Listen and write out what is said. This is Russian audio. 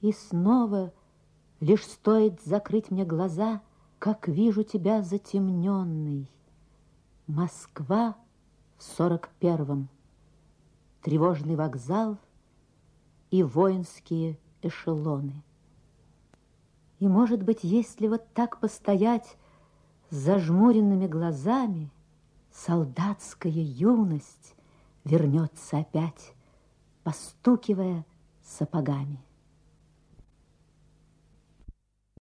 И снова, лишь стоит закрыть мне глаза, Как вижу тебя затемненный. Москва в сорок первом. Тревожный вокзал и воинские эшелоны. И, может быть, если вот так постоять с зажмуренными глазами, солдатская юность вернется опять, постукивая сапогами.